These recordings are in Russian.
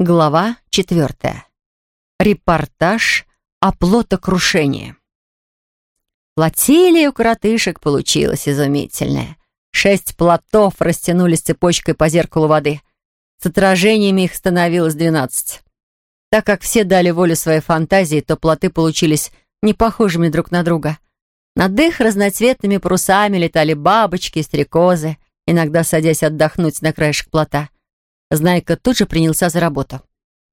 Глава четвертая. Репортаж о плотокрушении. Флотилия у коротышек получилась изумительная. Шесть плотов растянулись цепочкой по зеркалу воды. С отражениями их становилось двенадцать. Так как все дали волю своей фантазии, то плоты получились не похожими друг на друга. Над их разноцветными парусами летали бабочки и стрекозы, иногда садясь отдохнуть на краешек плота. Знайка тут же принялся за работу.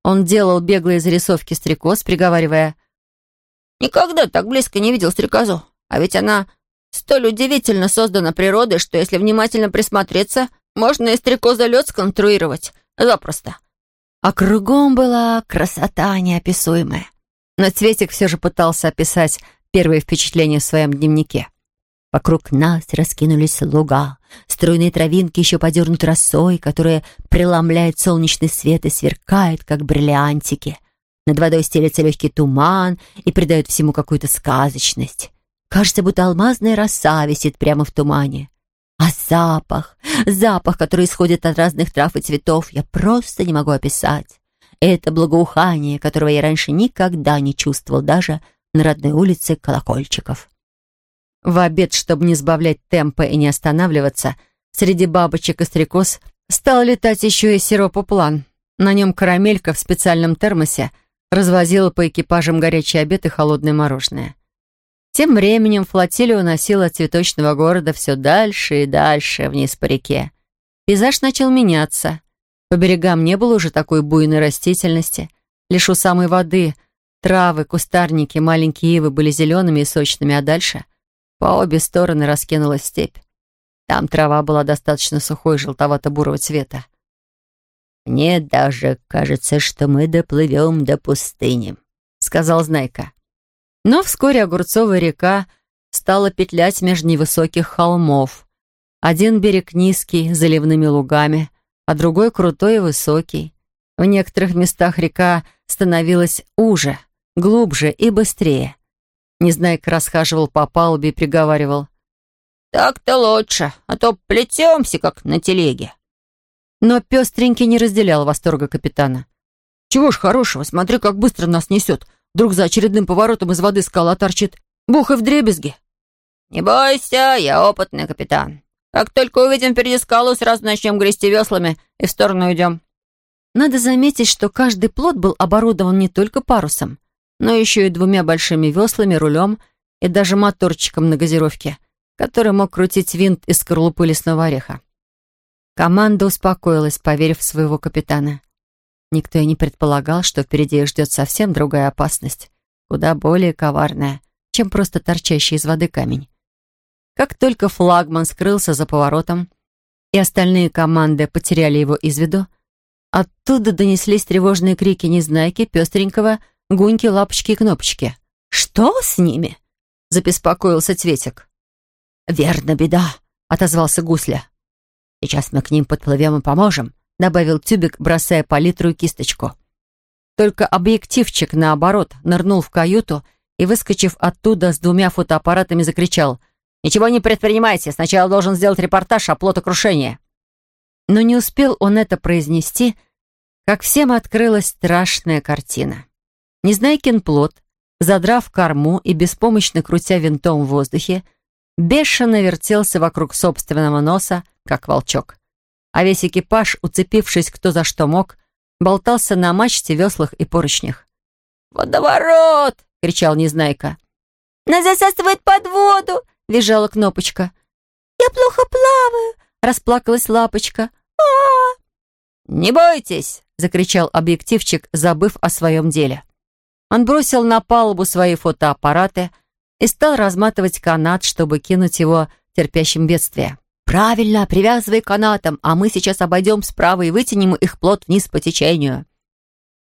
Он делал беглые зарисовки стрекоз, приговаривая «Никогда так близко не видел стрекозу, а ведь она столь удивительно создана природой, что если внимательно присмотреться, можно и стрекозолет сконструировать запросто». А кругом была красота неописуемая. Но Цветик все же пытался описать первые впечатления в своем дневнике. Вокруг нас раскинулись луга, стройные травинки еще подернуты росой, которая преломляет солнечный свет и сверкает, как бриллиантики. Над водой стелется легкий туман и придает всему какую-то сказочность. Кажется, будто алмазная роса висит прямо в тумане. А запах, запах, который исходит от разных трав и цветов, я просто не могу описать. Это благоухание, которого я раньше никогда не чувствовал даже на родной улице колокольчиков. В обед, чтобы не сбавлять темпа и не останавливаться, среди бабочек и стрекоз стал летать еще и сиропоплан. На нем карамелька в специальном термосе развозила по экипажам горячий обед и холодное мороженое. Тем временем флотилия уносила от цветочного города все дальше и дальше вниз по реке. Пейзаж начал меняться. По берегам не было уже такой буйной растительности. Лишь у самой воды травы, кустарники, маленькие ивы были зелеными и сочными, а дальше — по обе стороны раскинулась степь. Там трава была достаточно сухой, желтовато-бурого цвета. «Мне даже кажется, что мы доплывем до пустыни», — сказал Знайка. Но вскоре Огурцовая река стала петлять между невысоких холмов. Один берег низкий, заливными лугами, а другой крутой и высокий. В некоторых местах река становилась уже, глубже и быстрее. Незнайка расхаживал по палубе и приговаривал. «Так-то лучше, а то плетемся, как на телеге». Но пестренький не разделял восторга капитана. «Чего ж хорошего, смотри, как быстро нас несет. Вдруг за очередным поворотом из воды скала торчит. Бух и вдребезги». «Не бойся, я опытный капитан. Как только увидим впереди скалу, сразу начнем грести веслами и в сторону уйдем». Надо заметить, что каждый плот был оборудован не только парусом но еще и двумя большими веслами, рулем и даже моторчиком на газировке, который мог крутить винт из скорлупы лесного ореха. Команда успокоилась, поверив в своего капитана. Никто и не предполагал, что впереди их ждет совсем другая опасность, куда более коварная, чем просто торчащий из воды камень. Как только флагман скрылся за поворотом, и остальные команды потеряли его из виду, оттуда донеслись тревожные крики Незнайки, Пестренького — Гуньки, лапочки и кнопочки. «Что с ними?» — забеспокоился Цветик. «Верно, беда», — отозвался Гусля. «Сейчас мы к ним подплывем и поможем», — добавил Тюбик, бросая палитру и кисточку. Только объективчик, наоборот, нырнул в каюту и, выскочив оттуда с двумя фотоаппаратами, закричал «Ничего не предпринимайте, сначала должен сделать репортаж о плотокрушении». Но не успел он это произнести, как всем открылась страшная картина. Незнайкин плод, задрав корму и беспомощно крутя винтом в воздухе, бешено вертелся вокруг собственного носа, как волчок. А весь экипаж, уцепившись кто за что мог, болтался на мачте, веслах и поручнях. «Водоворот!» — кричал Незнайка. «Нас засасывает под воду!» — визжала Кнопочка. «Я плохо плаваю!» — расплакалась Лапочка. а, -а, -а «Не бойтесь!» — закричал объективчик, забыв о своем деле. Он бросил на палубу свои фотоаппараты и стал разматывать канат, чтобы кинуть его терпящим бедствие. «Правильно, привязывай канатом, а мы сейчас обойдем справа и вытянем их плот вниз по течению».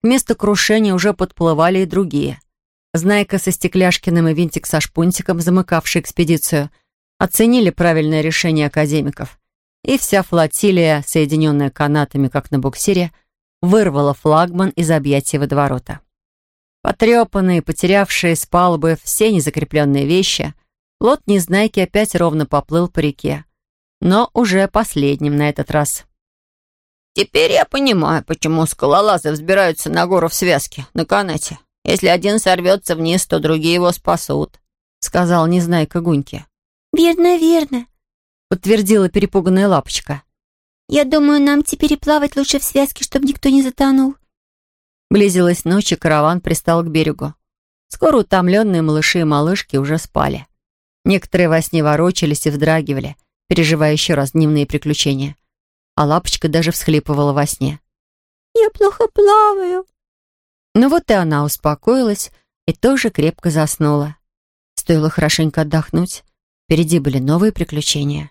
К месту крушения уже подплывали и другие. Знайка со Стекляшкиным и Винтик со Шпунтиком, замыкавшие экспедицию, оценили правильное решение академиков. И вся флотилия, соединенная канатами, как на буксире, вырвала флагман из объятий водоворота. Потрепанные, потерявшие с палубы все незакрепленные вещи, плот Незнайки опять ровно поплыл по реке. Но уже последним на этот раз. Теперь я понимаю, почему скалолазы взбираются на гору в связке, на канате. Если один сорвется вниз, то другие его спасут», — сказал Незнайка Гуньке. «Верно, верно», — подтвердила перепуганная лапочка. «Я думаю, нам теперь и плавать лучше в связке, чтобы никто не затонул». Близилась ночь, и караван пристал к берегу. Скоро утомленные малыши и малышки уже спали. Некоторые во сне ворочались и вздрагивали, переживая еще раз дневные приключения. А лапочка даже всхлипывала во сне. «Я плохо плаваю». Ну вот и она успокоилась и тоже крепко заснула. Стоило хорошенько отдохнуть. Впереди были новые приключения.